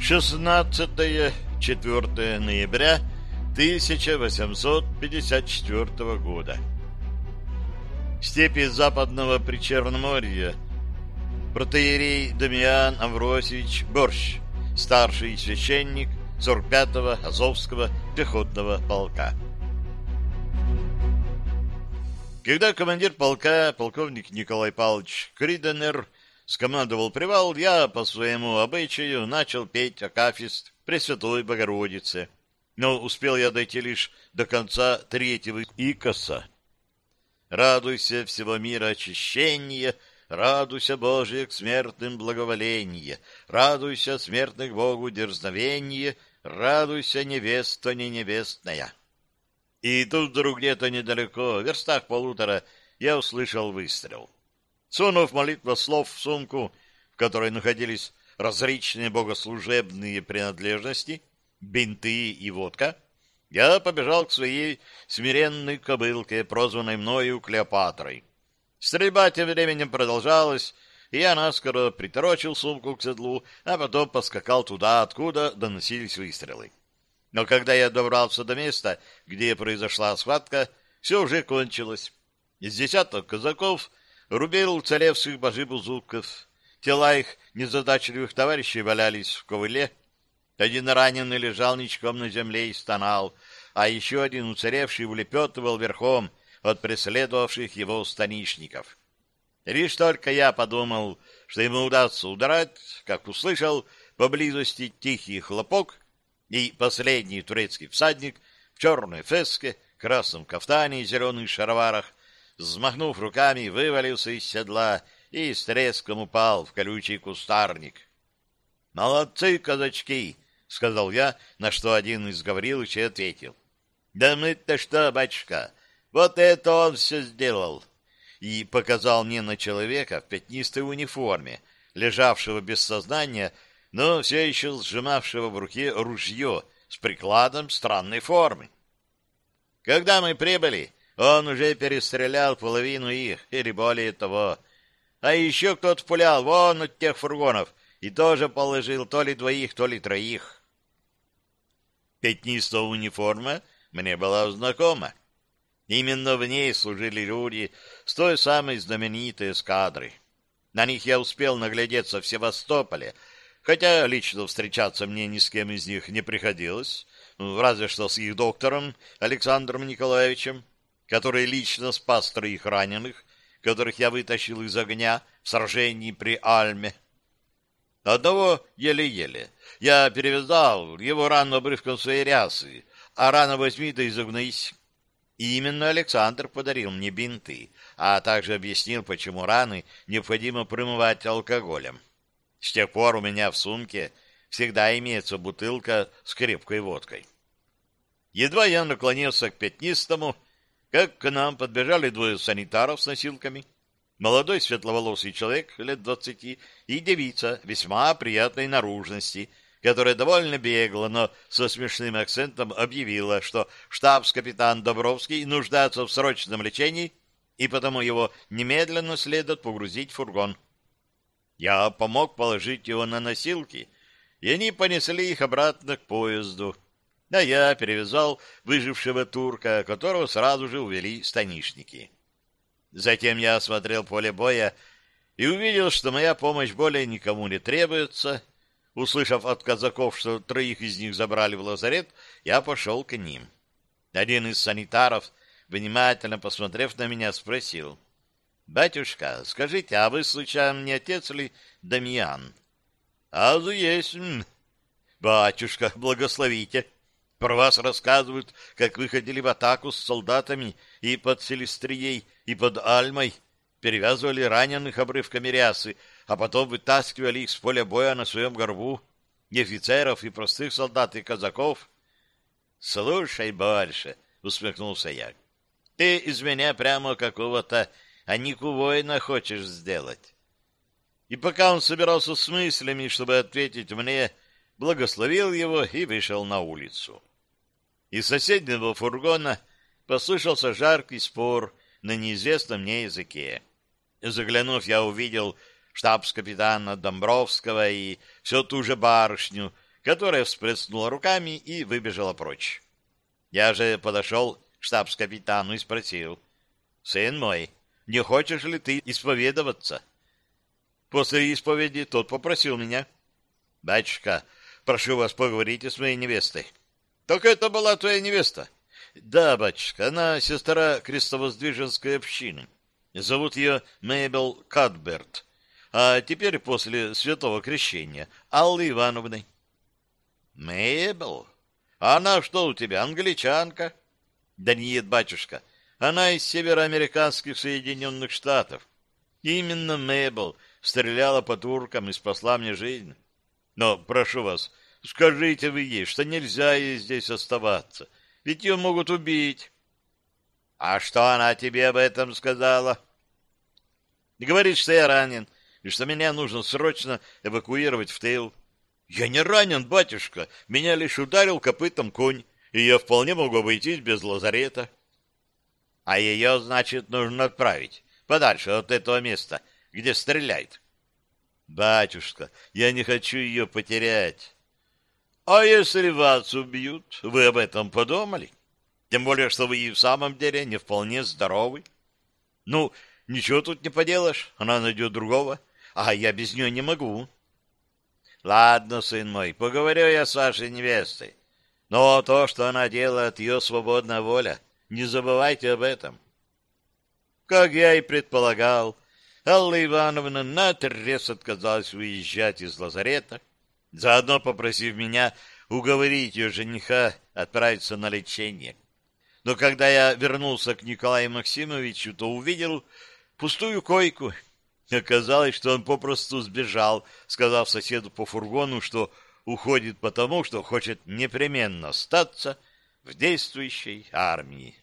16-4 ноября 1854 года. Степи западного Причерноморья. Протеерей Дамиан Амвросевич Борщ, старший священник 45-го Азовского пехотного полка. Когда командир полка, полковник Николай Павлович Криденер, скомандовал привал, я по своему обычаю начал петь Акафист Пресвятой Богородице. Но успел я дойти лишь до конца третьего икоса. Радуйся всего мира очищения, радуйся, Божие, к смертным благоволение, радуйся, смертных Богу дерзновение, радуйся, невеста не невестная. И тут вдруг где-то недалеко, в верстах полутора, я услышал выстрел. Сунув молитва слов в сумку, в которой находились различные богослужебные принадлежности, бинты и водка, я побежал к своей смиренной кобылке, прозванной мною Клеопатрой. Стрельба тем временем продолжалась, и я наскоро приторочил сумку к седлу, а потом поскакал туда, откуда доносились выстрелы. Но когда я добрался до места, где произошла схватка, все уже кончилось. Из десяток казаков рубил уцелевших божи-бузуков. Тела их незадачливых товарищей валялись в ковыле. Один раненый лежал ничком на земле и стонал, а еще один уцелевший улепетывал верхом от преследовавших его станишников. Лишь только я подумал, что ему удастся удрать, как услышал поблизости тихий хлопок, и последний турецкий всадник в черной феске, красном кафтане и зеленых шароварах взмахнув руками, вывалился из седла и с треском упал в колючий кустарник. — Молодцы, казачки! — сказал я, на что один из Гавриловичей ответил. — Да мы-то что, батюшка, вот это он все сделал! И показал мне на человека в пятнистой униформе, лежавшего без сознания, но все еще сжимавшего в руке ружье с прикладом странной формы. Когда мы прибыли, он уже перестрелял половину их, или более того. А еще кто-то пулял вон от тех фургонов и тоже положил то ли двоих, то ли троих. Пятнистая униформа мне была знакома. Именно в ней служили люди с той самой знаменитой эскадры. На них я успел наглядеться в Севастополе, хотя лично встречаться мне ни с кем из них не приходилось, разве что с их доктором Александром Николаевичем который лично спас троих раненых, которых я вытащил из огня в сражении при Альме. Одного еле-еле. Я перевязал его рану обрывком своей рясы, а рано возьми да изогнись. И именно Александр подарил мне бинты, а также объяснил, почему раны необходимо промывать алкоголем. С тех пор у меня в сумке всегда имеется бутылка с крепкой водкой. Едва я наклонился к пятнистому, как к нам подбежали двое санитаров с носилками. Молодой светловолосый человек лет двадцати и девица весьма приятной наружности, которая довольно бегла, но со смешным акцентом объявила, что штабс-капитан Добровский нуждается в срочном лечении, и потому его немедленно следует погрузить в фургон. Я помог положить его на носилки, и они понесли их обратно к поезду а я перевязал выжившего турка, которого сразу же увели станишники. Затем я осмотрел поле боя и увидел, что моя помощь более никому не требуется. Услышав от казаков, что троих из них забрали в лазарет, я пошел к ним. Один из санитаров, внимательно посмотрев на меня, спросил. — Батюшка, скажите, а вы, случайно, не отец ли Дамьян? — А есть. — Батюшка, благословите. — про вас рассказывают, как вы ходили в атаку с солдатами и под Селестрией, и под Альмой, перевязывали раненых обрывками рясы, а потом вытаскивали их с поля боя на своем горбу, и офицеров, и простых солдат, и казаков. — Слушай больше, — усмехнулся я. — Ты из меня прямо какого-то Анику воина хочешь сделать. И пока он собирался с мыслями, чтобы ответить мне, благословил его и вышел на улицу. Из соседнего фургона послышался жаркий спор на неизвестном мне языке. Заглянув, я увидел штабс-капитана Домбровского и всю ту же барышню, которая всплеснула руками и выбежала прочь. Я же подошел к штабс-капитану и спросил, «Сын мой, не хочешь ли ты исповедоваться?» После исповеди тот попросил меня, «Батюшка, прошу вас, поговорите с моей невестой». «Так это была твоя невеста?» «Да, батюшка, она сестра крестовоздвиженской общины. Зовут ее Мэйбел Кадберт, а теперь после святого крещения Аллы Ивановны». «Мэйбел? Она что у тебя, англичанка?» «Да нет, батюшка, она из североамериканских Соединенных Штатов. Именно Мэйбл стреляла по туркам и спасла мне жизнь. Но, прошу вас, скажите вы ей, что нельзя ей здесь оставаться, ведь ее могут убить». «А что она тебе об этом сказала?» «Говорит, что я ранен, и что меня нужно срочно эвакуировать в тыл. Я не ранен, батюшка, меня лишь ударил копытом конь, и я вполне могу обойтись без лазарета. А ее, значит, нужно отправить подальше от этого места, где стреляет. Батюшка, я не хочу ее потерять. А если вас убьют, вы об этом подумали? Тем более, что вы и в самом деле не вполне здоровы. Ну, ничего тут не поделаешь, она найдет другого, а я без нее не могу. Ладно, сын мой, поговорю я с вашей невестой. Но то, что она делает, ее свободная воля. Не забывайте об этом. Как я и предполагал, Алла Ивановна наотрез отказалась уезжать из лазарета, заодно попросив меня уговорить ее жениха отправиться на лечение. Но когда я вернулся к Николаю Максимовичу, то увидел пустую койку Оказалось, что он попросту сбежал, сказав соседу по фургону, что уходит потому, что хочет непременно остаться в действующей армии.